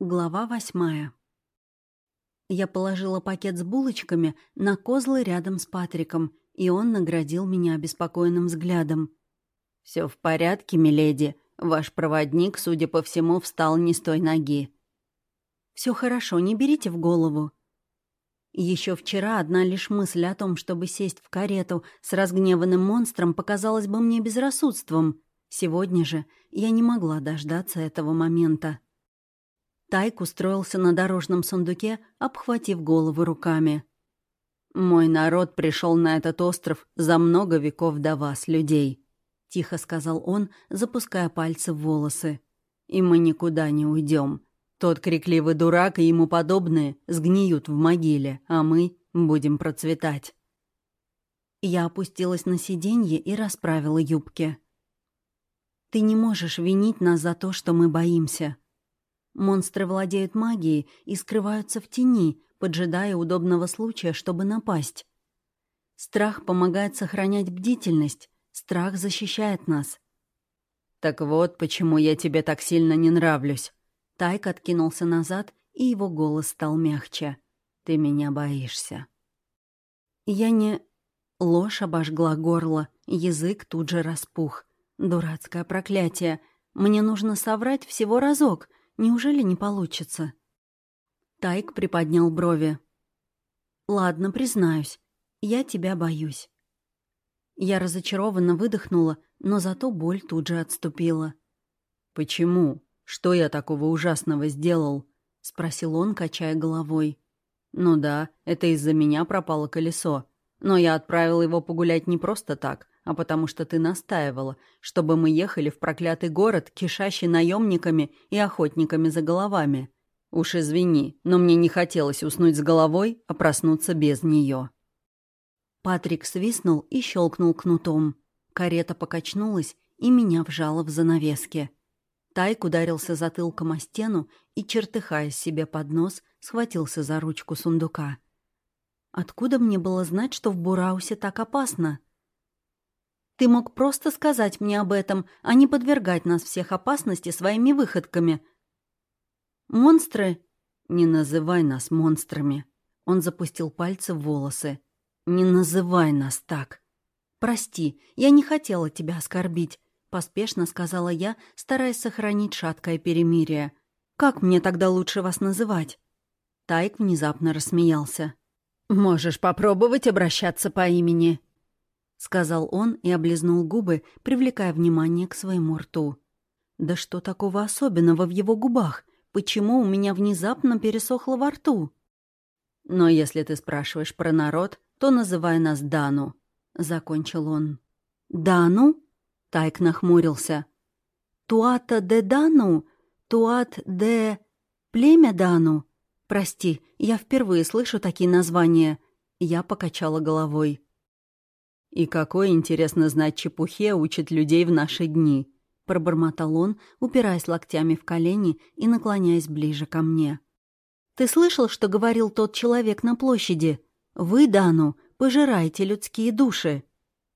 Глава восьмая. Я положила пакет с булочками на козлы рядом с Патриком, и он наградил меня обеспокоенным взглядом. Все в порядке, миледи. Ваш проводник, судя по всему, встал не с той ноги». Все хорошо, не берите в голову». Еще вчера одна лишь мысль о том, чтобы сесть в карету с разгневанным монстром, показалась бы мне безрассудством. Сегодня же я не могла дождаться этого момента. Тайк устроился на дорожном сундуке, обхватив голову руками. «Мой народ пришел на этот остров за много веков до вас, людей», — тихо сказал он, запуская пальцы в волосы. «И мы никуда не уйдем. Тот крикливый дурак и ему подобные сгниют в могиле, а мы будем процветать». Я опустилась на сиденье и расправила юбки. «Ты не можешь винить нас за то, что мы боимся», Монстры владеют магией и скрываются в тени, поджидая удобного случая, чтобы напасть. Страх помогает сохранять бдительность, страх защищает нас. «Так вот, почему я тебе так сильно не нравлюсь». Тайк откинулся назад, и его голос стал мягче. «Ты меня боишься». Я не... Ложь обожгла горло, язык тут же распух. Дурацкое проклятие. Мне нужно соврать всего разок, Неужели не получится? Тайк приподнял брови. «Ладно, признаюсь, я тебя боюсь». Я разочарованно выдохнула, но зато боль тут же отступила. «Почему? Что я такого ужасного сделал?» — спросил он, качая головой. «Ну да, это из-за меня пропало колесо. Но я отправил его погулять не просто так, а потому что ты настаивала, чтобы мы ехали в проклятый город, кишащий наемниками и охотниками за головами. Уж извини, но мне не хотелось уснуть с головой, а проснуться без нее. Патрик свистнул и щелкнул кнутом. Карета покачнулась и меня вжала в занавески. Тайк ударился затылком о стену и, чертыхаясь себе под нос, схватился за ручку сундука. Откуда мне было знать, что в Бураусе так опасно? Ты мог просто сказать мне об этом, а не подвергать нас всех опасности своими выходками. Монстры... Не называй нас монстрами. Он запустил пальцы в волосы. Не называй нас так. Прости, я не хотела тебя оскорбить, поспешно сказала я, стараясь сохранить шаткое перемирие. Как мне тогда лучше вас называть? Тайк внезапно рассмеялся. «Можешь попробовать обращаться по имени», — сказал он и облизнул губы, привлекая внимание к своему рту. «Да что такого особенного в его губах? Почему у меня внезапно пересохло во рту?» «Но если ты спрашиваешь про народ, то называй нас Дану», — закончил он. «Дану?» — Тайк нахмурился. «Туата де Дану? Туат де... Племя Дану? Прости, я впервые слышу такие названия». Я покачала головой. «И какой, интересно знать, чепухе учит людей в наши дни», — пробормотал он, упираясь локтями в колени и наклоняясь ближе ко мне. «Ты слышал, что говорил тот человек на площади? Вы, Дану, пожираете людские души».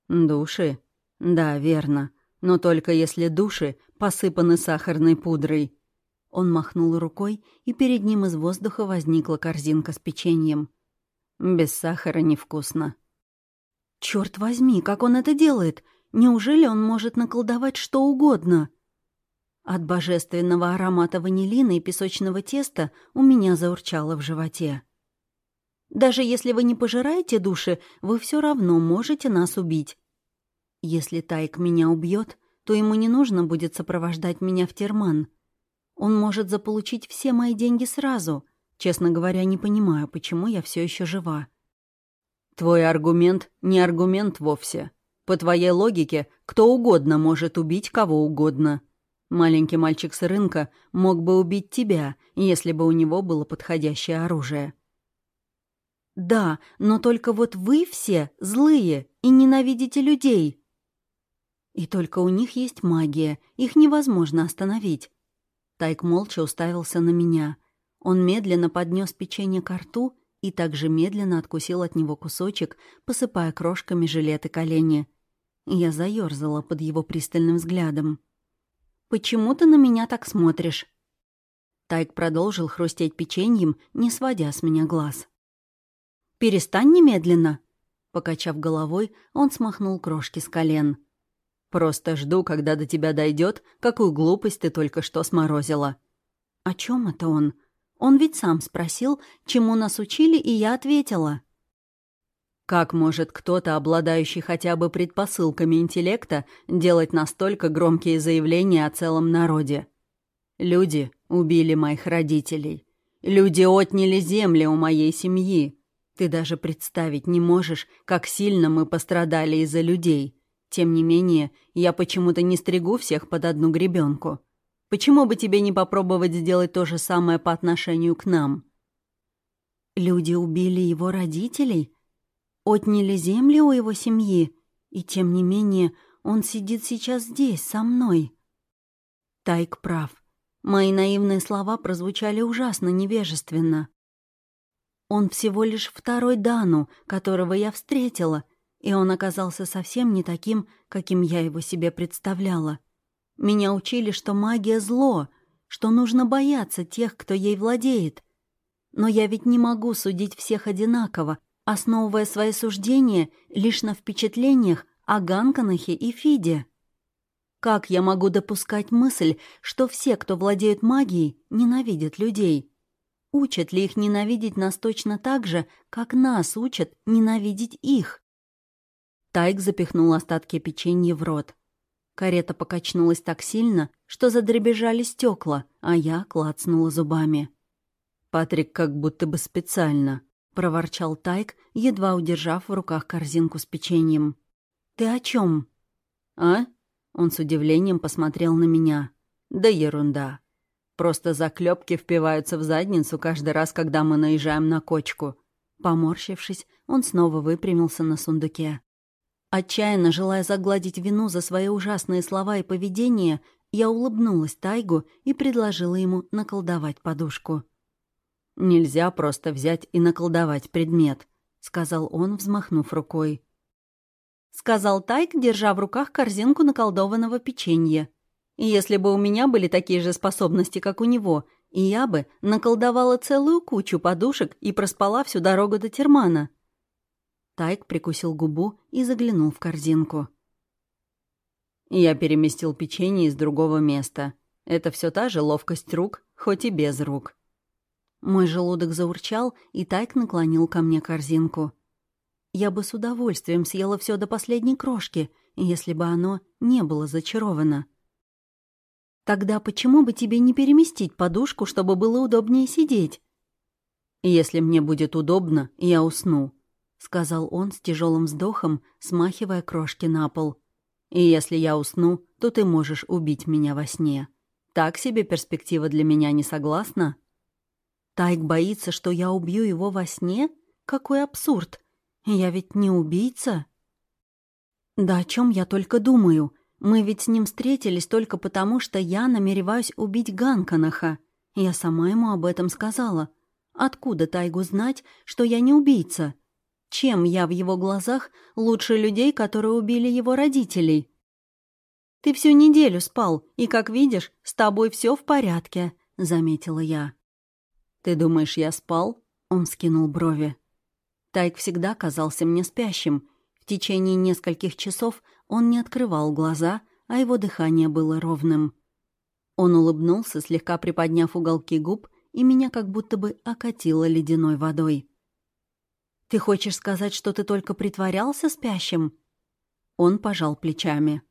«Души? Да, верно. Но только если души посыпаны сахарной пудрой». Он махнул рукой, и перед ним из воздуха возникла корзинка с печеньем. «Без сахара невкусно», Черт возьми, как он это делает? Неужели он может наколдовать что угодно? От божественного аромата ванилина и песочного теста у меня заурчало в животе. Даже если вы не пожираете души, вы все равно можете нас убить. Если Тайк меня убьет, то ему не нужно будет сопровождать меня в Терман. Он может заполучить все мои деньги сразу. Честно говоря, не понимаю, почему я все еще жива. Твой аргумент не аргумент вовсе. По твоей логике, кто угодно может убить кого угодно. Маленький мальчик с рынка мог бы убить тебя, если бы у него было подходящее оружие. Да, но только вот вы все злые и ненавидите людей. И только у них есть магия, их невозможно остановить. Тайк молча уставился на меня. Он медленно поднес печенье к рту и также медленно откусил от него кусочек, посыпая крошками жилеты колени. Я заёрзала под его пристальным взглядом. «Почему ты на меня так смотришь?» Тайк продолжил хрустеть печеньем, не сводя с меня глаз. «Перестань немедленно!» Покачав головой, он смахнул крошки с колен. «Просто жду, когда до тебя дойдет, какую глупость ты только что сморозила». «О чем это он? Он ведь сам спросил, чему нас учили, и я ответила». Как может кто-то, обладающий хотя бы предпосылками интеллекта, делать настолько громкие заявления о целом народе? Люди убили моих родителей. Люди отняли земли у моей семьи. Ты даже представить не можешь, как сильно мы пострадали из-за людей. Тем не менее, я почему-то не стригу всех под одну гребенку. Почему бы тебе не попробовать сделать то же самое по отношению к нам? Люди убили его родителей? отняли земли у его семьи, и тем не менее он сидит сейчас здесь, со мной. Тайк прав. Мои наивные слова прозвучали ужасно невежественно. Он всего лишь второй Дану, которого я встретила, и он оказался совсем не таким, каким я его себе представляла. Меня учили, что магия — зло, что нужно бояться тех, кто ей владеет. Но я ведь не могу судить всех одинаково, основывая свои суждения лишь на впечатлениях о Ганканахе и Фиде. Как я могу допускать мысль, что все, кто владеет магией, ненавидят людей? Учат ли их ненавидеть нас точно так же, как нас учат ненавидеть их? Тайк запихнул остатки печенья в рот. Карета покачнулась так сильно, что задребежали стекла, а я клацнула зубами. Патрик как будто бы специально — проворчал Тайк, едва удержав в руках корзинку с печеньем. «Ты о чем? «А?» — он с удивлением посмотрел на меня. «Да ерунда. Просто заклепки впиваются в задницу каждый раз, когда мы наезжаем на кочку». Поморщившись, он снова выпрямился на сундуке. Отчаянно желая загладить вину за свои ужасные слова и поведение, я улыбнулась Тайгу и предложила ему наколдовать подушку. «Нельзя просто взять и наколдовать предмет», — сказал он, взмахнув рукой. Сказал Тайк, держа в руках корзинку наколдованного печенья. Если бы у меня были такие же способности, как у него, и я бы наколдовала целую кучу подушек и проспала всю дорогу до Термана. Тайк прикусил губу и заглянул в корзинку. Я переместил печенье из другого места. Это все та же ловкость рук, хоть и без рук. Мой желудок заурчал, и Тайк наклонил ко мне корзинку. Я бы с удовольствием съела все до последней крошки, если бы оно не было зачаровано. Тогда почему бы тебе не переместить подушку, чтобы было удобнее сидеть? Если мне будет удобно, я усну, сказал он с тяжелым вздохом, смахивая крошки на пол. И если я усну, то ты можешь убить меня во сне. Так себе перспектива для меня не согласна? Тайк боится, что я убью его во сне? Какой абсурд! Я ведь не убийца. Да о чем я только думаю. Мы ведь с ним встретились только потому, что я намереваюсь убить Ганканаха. Я сама ему об этом сказала. Откуда Тайгу знать, что я не убийца? Чем я в его глазах лучше людей, которые убили его родителей? Ты всю неделю спал, и, как видишь, с тобой все в порядке, заметила я. «Ты думаешь, я спал?» Он скинул брови. Тайк всегда казался мне спящим. В течение нескольких часов он не открывал глаза, а его дыхание было ровным. Он улыбнулся, слегка приподняв уголки губ, и меня как будто бы окатило ледяной водой. «Ты хочешь сказать, что ты только притворялся спящим?» Он пожал плечами.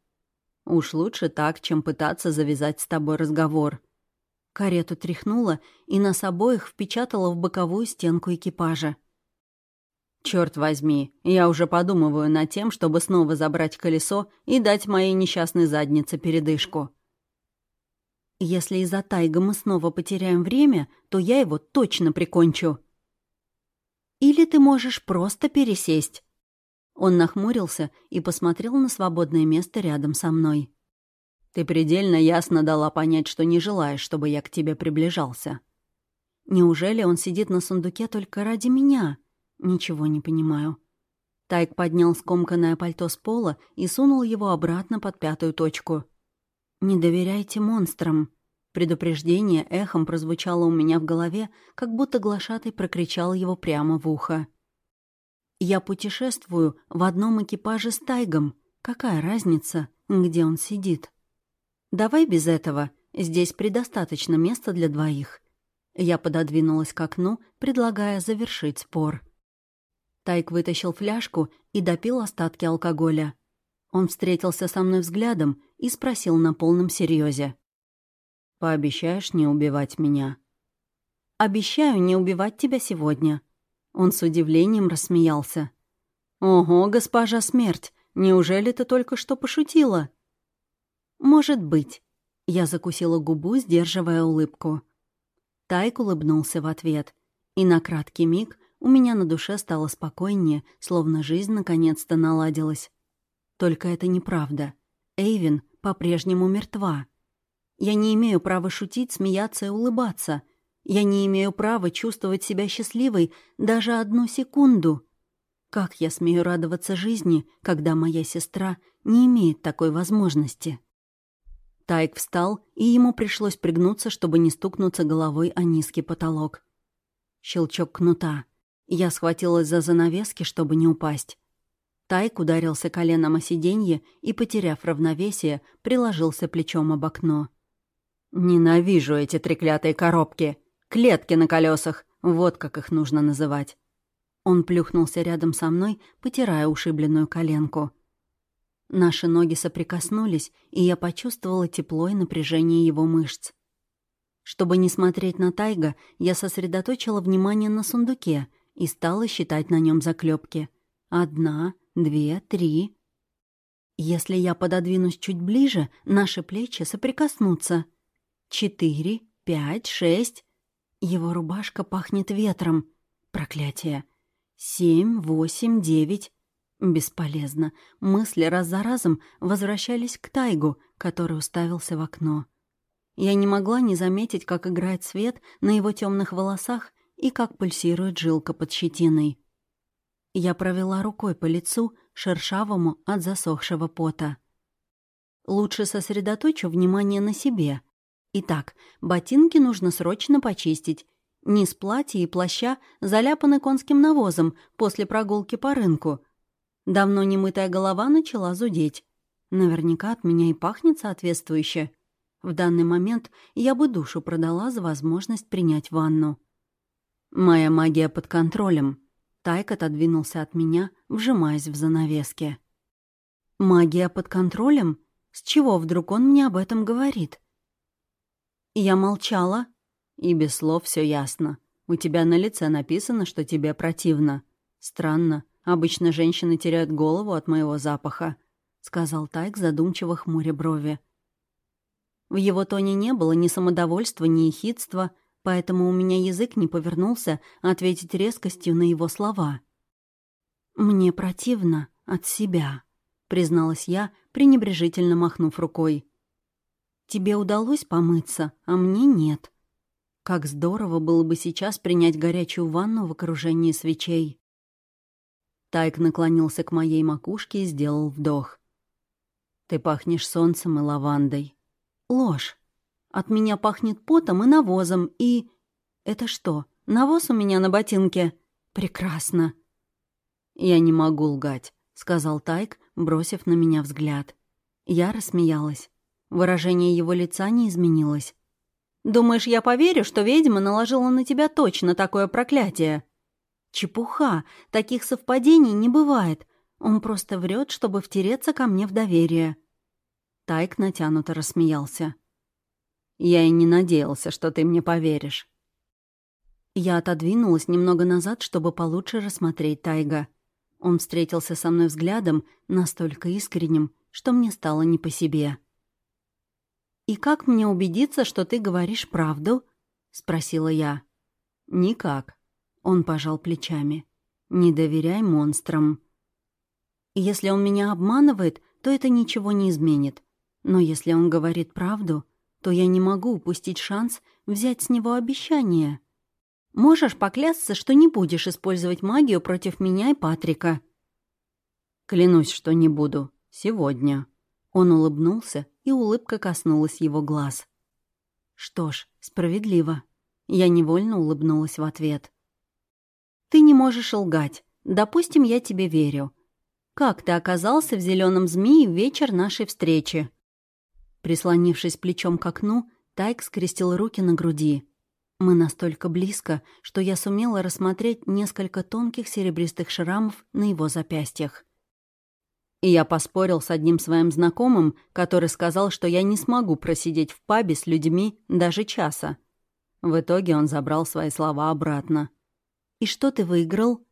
«Уж лучше так, чем пытаться завязать с тобой разговор. Карету тряхнуло, и нас обоих впечатало в боковую стенку экипажа. Черт возьми, я уже подумываю над тем, чтобы снова забрать колесо и дать моей несчастной заднице передышку. Если из-за тайга мы снова потеряем время, то я его точно прикончу. Или ты можешь просто пересесть. Он нахмурился и посмотрел на свободное место рядом со мной. Ты предельно ясно дала понять, что не желаешь, чтобы я к тебе приближался. Неужели он сидит на сундуке только ради меня? Ничего не понимаю. Тайк поднял скомканное пальто с пола и сунул его обратно под пятую точку. «Не доверяйте монстрам», — Предупреждение эхом прозвучало у меня в голове, как будто глашатый прокричал его прямо в ухо. «Я путешествую в одном экипаже с Тайгом. Какая разница, где он сидит?» «Давай без этого. Здесь предостаточно места для двоих». Я пододвинулась к окну, предлагая завершить спор. Тайк вытащил фляжку и допил остатки алкоголя. Он встретился со мной взглядом и спросил на полном серьезе: Пообещаешь не убивать меня?» «Обещаю не убивать тебя сегодня». Он с удивлением рассмеялся. «Ого, госпожа смерть, неужели ты только что пошутила?» «Может быть». Я закусила губу, сдерживая улыбку. Тайк улыбнулся в ответ. И на краткий миг у меня на душе стало спокойнее, словно жизнь наконец-то наладилась. Только это неправда. Эйвин по-прежнему мертва. Я не имею права шутить, смеяться и улыбаться. Я не имею права чувствовать себя счастливой даже одну секунду. Как я смею радоваться жизни, когда моя сестра не имеет такой возможности? Тайк встал, и ему пришлось пригнуться, чтобы не стукнуться головой о низкий потолок. Щелчок кнута. Я схватилась за занавески, чтобы не упасть. Тайк ударился коленом о сиденье и, потеряв равновесие, приложился плечом об окно. Ненавижу эти треклятые коробки. Клетки на колесах. Вот как их нужно называть. Он плюхнулся рядом со мной, потирая ушибленную коленку. Наши ноги соприкоснулись, и я почувствовала тепло и напряжение его мышц. Чтобы не смотреть на Тайга, я сосредоточила внимание на сундуке и стала считать на нем заклепки. Одна, две, три. Если я пододвинусь чуть ближе, наши плечи соприкоснутся. Четыре, пять, шесть. Его рубашка пахнет ветром. Проклятие. Семь, восемь, девять. Бесполезно. Мысли раз за разом возвращались к Тайгу, который уставился в окно. Я не могла не заметить, как играет свет на его темных волосах и как пульсирует жилка под щетиной. Я провела рукой по лицу, шершавому от засохшего пота. Лучше сосредоточу внимание на себе, Итак, ботинки нужно срочно почистить. Низ платья и плаща заляпаны конским навозом после прогулки по рынку. Давно немытая голова начала зудеть. Наверняка от меня и пахнет соответствующе. В данный момент я бы душу продала за возможность принять ванну. Моя магия под контролем. Тайк отодвинулся от меня, вжимаясь в занавески. «Магия под контролем? С чего вдруг он мне об этом говорит?» Я молчала. И без слов все ясно. У тебя на лице написано, что тебе противно. Странно. Обычно женщины теряют голову от моего запаха, сказал Тайк, задумчиво хмуря брови. В его тоне не было ни самодовольства, ни ехидства, поэтому у меня язык не повернулся ответить резкостью на его слова. «Мне противно от себя», — призналась я, пренебрежительно махнув рукой. Тебе удалось помыться, а мне нет. Как здорово было бы сейчас принять горячую ванну в окружении свечей. Тайк наклонился к моей макушке и сделал вдох. «Ты пахнешь солнцем и лавандой». «Ложь. От меня пахнет потом и навозом, и...» «Это что, навоз у меня на ботинке?» «Прекрасно». «Я не могу лгать», — сказал Тайк, бросив на меня взгляд. Я рассмеялась. Выражение его лица не изменилось. «Думаешь, я поверю, что ведьма наложила на тебя точно такое проклятие?» «Чепуха! Таких совпадений не бывает. Он просто врет, чтобы втереться ко мне в доверие». Тайк натянуто рассмеялся. «Я и не надеялся, что ты мне поверишь». Я отодвинулась немного назад, чтобы получше рассмотреть Тайга. Он встретился со мной взглядом, настолько искренним, что мне стало не по себе. «И как мне убедиться, что ты говоришь правду?» — спросила я. «Никак», — он пожал плечами. «Не доверяй монстрам». «Если он меня обманывает, то это ничего не изменит. Но если он говорит правду, то я не могу упустить шанс взять с него обещание. Можешь поклясться, что не будешь использовать магию против меня и Патрика?» «Клянусь, что не буду. Сегодня». Он улыбнулся, и улыбка коснулась его глаз. Что ж, справедливо. Я невольно улыбнулась в ответ. «Ты не можешь лгать. Допустим, я тебе верю. Как ты оказался в зеленом змее в вечер нашей встречи?» Прислонившись плечом к окну, Тайк скрестил руки на груди. Мы настолько близко, что я сумела рассмотреть несколько тонких серебристых шрамов на его запястьях. И я поспорил с одним своим знакомым, который сказал, что я не смогу просидеть в пабе с людьми даже часа. В итоге он забрал свои слова обратно. «И что ты выиграл?»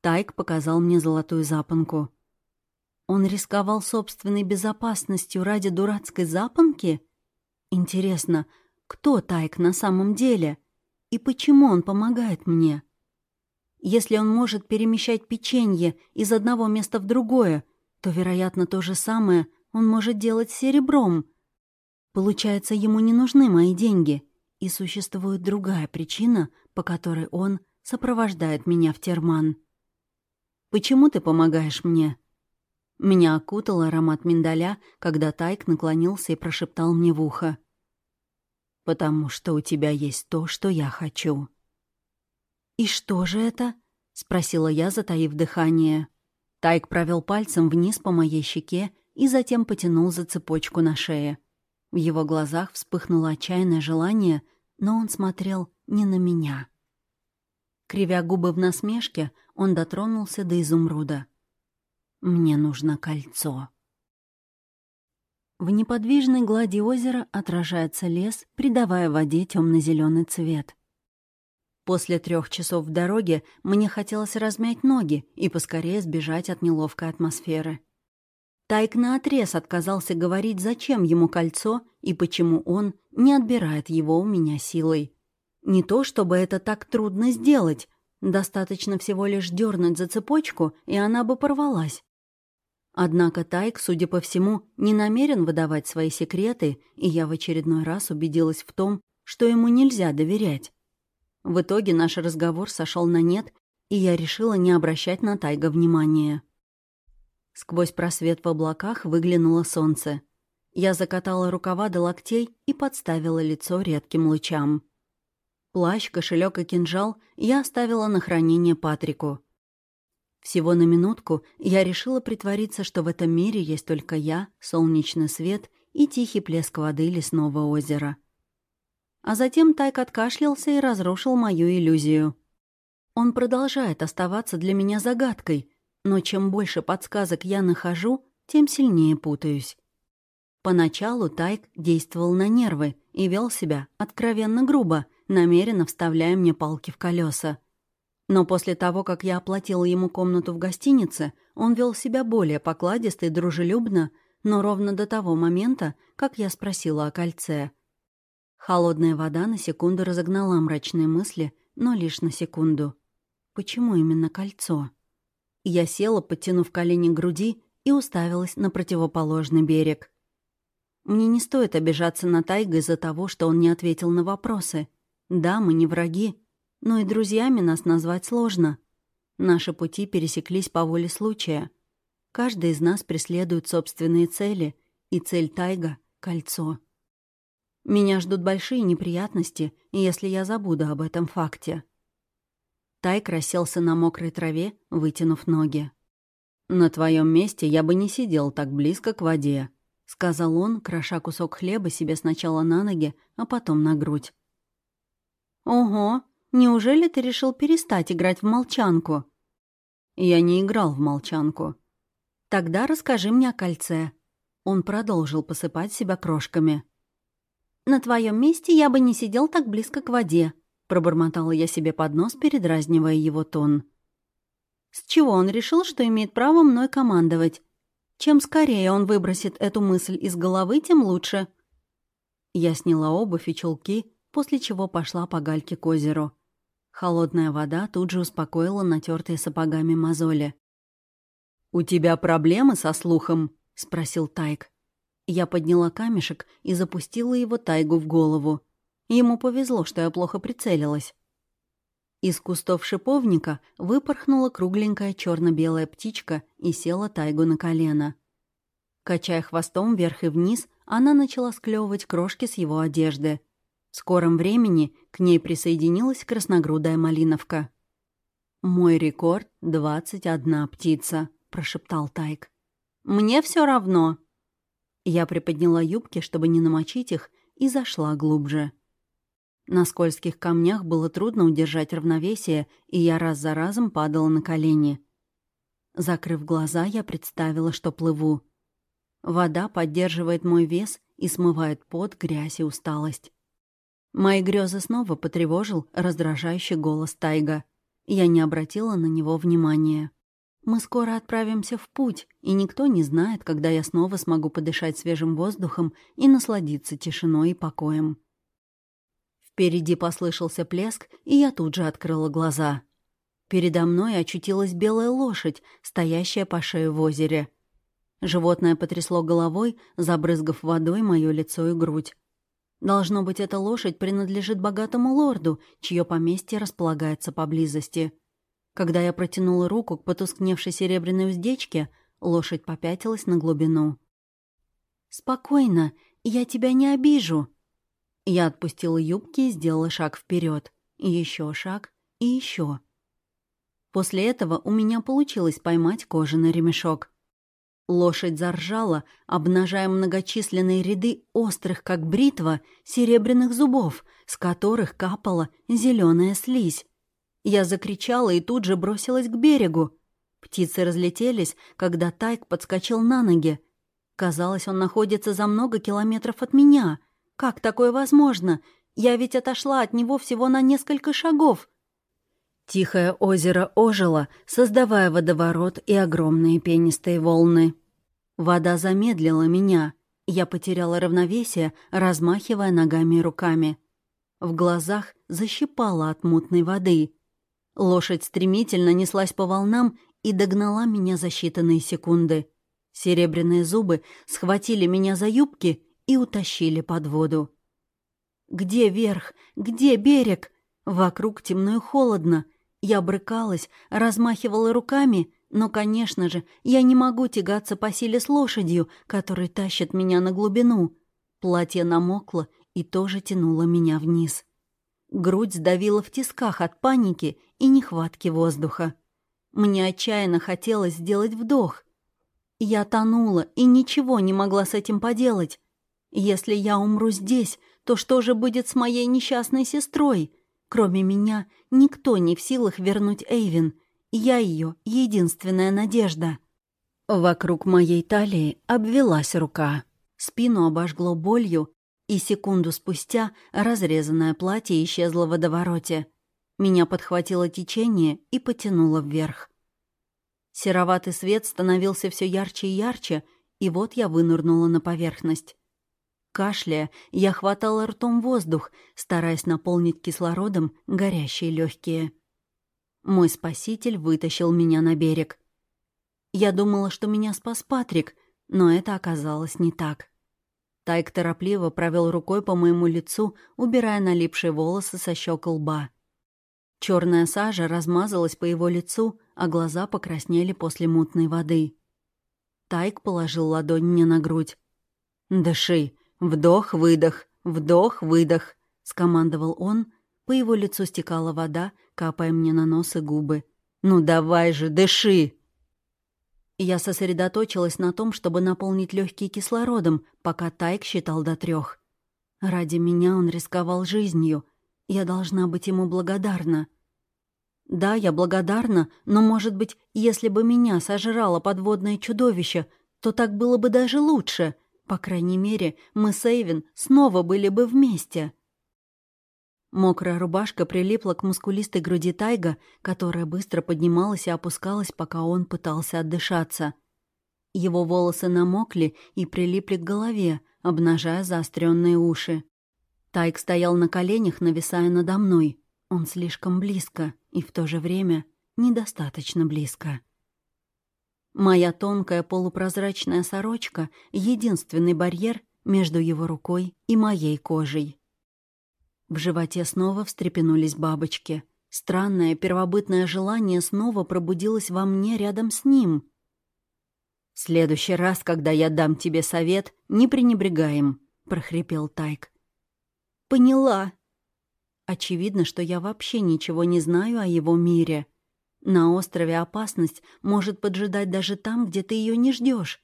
Тайк показал мне золотую запонку. Он рисковал собственной безопасностью ради дурацкой запонки? Интересно, кто Тайк на самом деле? И почему он помогает мне? Если он может перемещать печенье из одного места в другое, то, вероятно, то же самое он может делать с серебром. Получается, ему не нужны мои деньги, и существует другая причина, по которой он сопровождает меня в терман. «Почему ты помогаешь мне?» Меня окутал аромат миндаля, когда Тайк наклонился и прошептал мне в ухо. «Потому что у тебя есть то, что я хочу». «И что же это?» — спросила я, затаив дыхание. Тайк провел пальцем вниз по моей щеке и затем потянул за цепочку на шее. В его глазах вспыхнуло отчаянное желание, но он смотрел не на меня. Кривя губы в насмешке, он дотронулся до изумруда. «Мне нужно кольцо». В неподвижной глади озера отражается лес, придавая воде темно-зеленый цвет. После трех часов в дороге мне хотелось размять ноги и поскорее сбежать от неловкой атмосферы. Тайк наотрез отказался говорить, зачем ему кольцо и почему он не отбирает его у меня силой. Не то, чтобы это так трудно сделать. Достаточно всего лишь дернуть за цепочку, и она бы порвалась. Однако Тайк, судя по всему, не намерен выдавать свои секреты, и я в очередной раз убедилась в том, что ему нельзя доверять. В итоге наш разговор сошел на нет, и я решила не обращать на Тайга внимания. Сквозь просвет в облаках выглянуло солнце. Я закатала рукава до локтей и подставила лицо редким лучам. Плащ, кошелек и кинжал я оставила на хранение Патрику. Всего на минутку я решила притвориться, что в этом мире есть только я, солнечный свет и тихий плеск воды лесного озера. А затем Тайк откашлялся и разрушил мою иллюзию. Он продолжает оставаться для меня загадкой, но чем больше подсказок я нахожу, тем сильнее путаюсь. Поначалу Тайк действовал на нервы и вел себя откровенно грубо, намеренно вставляя мне палки в колеса. Но после того, как я оплатила ему комнату в гостинице, он вел себя более покладисто и дружелюбно, но ровно до того момента, как я спросила о кольце — Холодная вода на секунду разогнала мрачные мысли, но лишь на секунду. Почему именно кольцо? Я села, подтянув колени к груди, и уставилась на противоположный берег. Мне не стоит обижаться на Тайга из-за того, что он не ответил на вопросы. Да, мы не враги, но и друзьями нас назвать сложно. Наши пути пересеклись по воле случая. Каждый из нас преследует собственные цели, и цель Тайга — кольцо. Меня ждут большие неприятности, если я забуду об этом факте. Тайк расселся на мокрой траве, вытянув ноги. «На твоем месте я бы не сидел так близко к воде», — сказал он, кроша кусок хлеба себе сначала на ноги, а потом на грудь. «Ого, неужели ты решил перестать играть в молчанку?» «Я не играл в молчанку». «Тогда расскажи мне о кольце». Он продолжил посыпать себя крошками. «На твоем месте я бы не сидел так близко к воде», — пробормотала я себе под нос, передразнивая его тон. С чего он решил, что имеет право мной командовать? Чем скорее он выбросит эту мысль из головы, тем лучше. Я сняла обувь и чулки, после чего пошла по гальке к озеру. Холодная вода тут же успокоила натертые сапогами мозоли. «У тебя проблемы со слухом?» — спросил Тайк. Я подняла камешек и запустила его тайгу в голову. Ему повезло, что я плохо прицелилась. Из кустов шиповника выпорхнула кругленькая черно белая птичка и села тайгу на колено. Качая хвостом вверх и вниз, она начала склевывать крошки с его одежды. В скором времени к ней присоединилась красногрудая малиновка. «Мой рекорд — двадцать одна птица», — прошептал Тайк. «Мне все равно». Я приподняла юбки, чтобы не намочить их, и зашла глубже. На скользких камнях было трудно удержать равновесие, и я раз за разом падала на колени. Закрыв глаза, я представила, что плыву. Вода поддерживает мой вес и смывает пот, грязь и усталость. Мои грезы снова потревожил раздражающий голос Тайга. Я не обратила на него внимания. Мы скоро отправимся в путь, и никто не знает, когда я снова смогу подышать свежим воздухом и насладиться тишиной и покоем. Впереди послышался плеск, и я тут же открыла глаза. Передо мной очутилась белая лошадь, стоящая по шею в озере. Животное потрясло головой, забрызгав водой мое лицо и грудь. Должно быть, эта лошадь принадлежит богатому лорду, чье поместье располагается поблизости. Когда я протянула руку к потускневшей серебряной уздечке, лошадь попятилась на глубину. «Спокойно, я тебя не обижу». Я отпустила юбки и сделала шаг вперед, еще шаг и еще. После этого у меня получилось поймать кожаный ремешок. Лошадь заржала, обнажая многочисленные ряды острых, как бритва, серебряных зубов, с которых капала зеленая слизь. Я закричала и тут же бросилась к берегу. Птицы разлетелись, когда Тайк подскочил на ноги. Казалось, он находится за много километров от меня. Как такое возможно? Я ведь отошла от него всего на несколько шагов. Тихое озеро ожило, создавая водоворот и огромные пенистые волны. Вода замедлила меня. Я потеряла равновесие, размахивая ногами и руками. В глазах защипала от мутной воды. Лошадь стремительно неслась по волнам и догнала меня за считанные секунды. Серебряные зубы схватили меня за юбки и утащили под воду. «Где верх? Где берег?» Вокруг темно и холодно. Я брыкалась, размахивала руками но, конечно же, я не могу тягаться по силе с лошадью, которая тащит меня на глубину. Платье намокло и тоже тянуло меня вниз. Грудь сдавила в тисках от паники и нехватки воздуха. Мне отчаянно хотелось сделать вдох. Я тонула и ничего не могла с этим поделать. Если я умру здесь, то что же будет с моей несчастной сестрой? Кроме меня, никто не в силах вернуть Эйвин — я ее единственная надежда. Вокруг моей талии обвелась рука. Спину обожгло болью, и секунду спустя разрезанное платье исчезло в водовороте. Меня подхватило течение и потянуло вверх. Сероватый свет становился все ярче и ярче, и вот я вынырнула на поверхность. Кашляя, я хватала ртом воздух, стараясь наполнить кислородом горящие легкие. Мой спаситель вытащил меня на берег. Я думала, что меня спас Патрик, но это оказалось не так. Тайк торопливо провел рукой по моему лицу, убирая налипшие волосы со щек лба. Черная сажа размазалась по его лицу, а глаза покраснели после мутной воды. Тайк положил ладонь мне на грудь. «Дыши! Вдох-выдох! Вдох-выдох!» — скомандовал он, по его лицу стекала вода, капая мне на нос и губы. «Ну давай же, дыши!» Я сосредоточилась на том, чтобы наполнить легкие кислородом, пока Тайк считал до трех. Ради меня он рисковал жизнью. Я должна быть ему благодарна. Да, я благодарна, но, может быть, если бы меня сожрало подводное чудовище, то так было бы даже лучше. По крайней мере, мы с Эйвин снова были бы вместе. Мокрая рубашка прилипла к мускулистой груди Тайга, которая быстро поднималась и опускалась, пока он пытался отдышаться. Его волосы намокли и прилипли к голове, обнажая заостренные уши. Тайг стоял на коленях, нависая надо мной. Он слишком близко и в то же время недостаточно близко. Моя тонкая полупрозрачная сорочка — единственный барьер между его рукой и моей кожей. В животе снова встрепенулись бабочки. Странное первобытное желание снова пробудилось во мне рядом с ним. «В следующий раз, когда я дам тебе совет, не пренебрегаем», — прохрипел Тайк. Поняла. Очевидно, что я вообще ничего не знаю о его мире. На острове опасность может поджидать даже там, где ты ее не ждешь.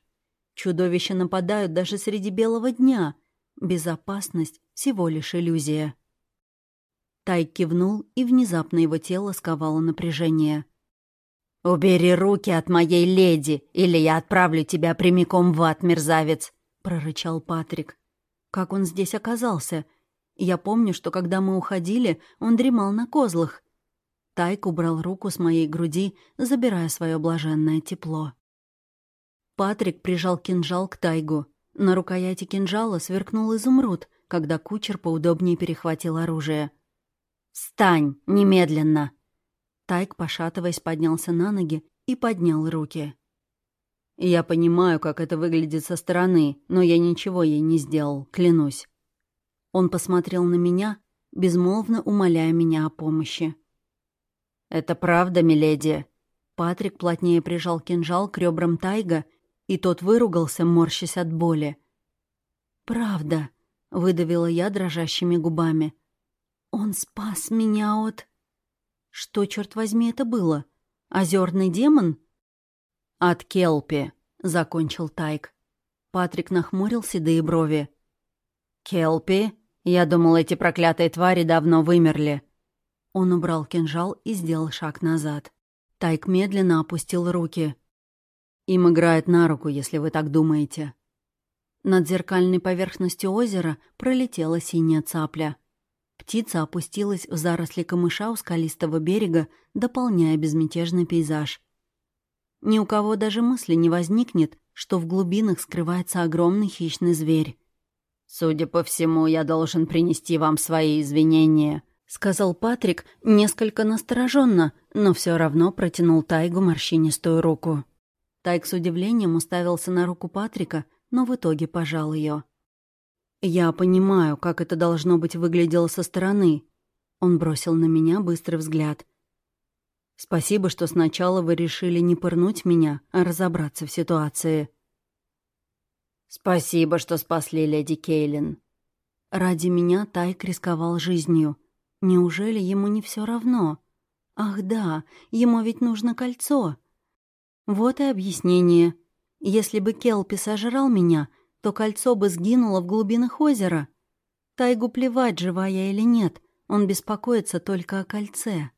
Чудовища нападают даже среди белого дня. Безопасность — всего лишь иллюзия. Тай кивнул, и внезапно его тело сковало напряжение. «Убери руки от моей леди, или я отправлю тебя прямиком в ад, мерзавец!» — прорычал Патрик. Как он здесь оказался? Я помню, что когда мы уходили, он дремал на козлах. Тайк убрал руку с моей груди, забирая свое блаженное тепло. Патрик прижал кинжал к Тайгу. На рукояти кинжала сверкнул изумруд, когда кучер поудобнее перехватил оружие. «Встань! Немедленно!» Тайк, пошатываясь, поднялся на ноги и поднял руки. Я понимаю, как это выглядит со стороны, но я ничего ей не сделал, клянусь. Он посмотрел на меня, безмолвно умоляя меня о помощи. «Это правда, миледи?» Патрик плотнее прижал кинжал к ребрам Тайга, и тот выругался, морщась от боли. «Правда», — выдавила я дрожащими губами. «Он спас меня от...» «Что, черт возьми, это было? Озерный демон?» «От Келпи», — закончил Тайк. Патрик нахмурил седые брови. «Келпи? Я думал, эти проклятые твари давно вымерли». Он убрал кинжал и сделал шаг назад. Тайк медленно опустил руки. «Им играет на руку, если вы так думаете». Над зеркальной поверхностью озера пролетела синяя цапля. Птица опустилась в заросли камыша у скалистого берега, дополняя безмятежный пейзаж. Ни у кого даже мысли не возникнет, что в глубинах скрывается огромный хищный зверь. «Судя по всему, я должен принести вам свои извинения», — сказал Патрик несколько настороженно, но все равно протянул Тайгу морщинистую руку. Тайг с удивлением уставился на руку Патрика, но в итоге пожал ее. «Я понимаю, как это должно быть выглядело со стороны». Он бросил на меня быстрый взгляд. Спасибо, что сначала вы решили не пырнуть меня, а разобраться в ситуации. Спасибо, что спасли леди Кейлин. Ради меня Тайк рисковал жизнью. Неужели ему не все равно? Ах да, ему ведь нужно кольцо. Вот и объяснение. Если бы Келпи сожрал меня, то кольцо бы сгинуло в глубинах озера. Тайгу плевать, жива я или нет, он беспокоится только о кольце.